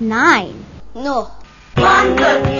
Nine. No. One,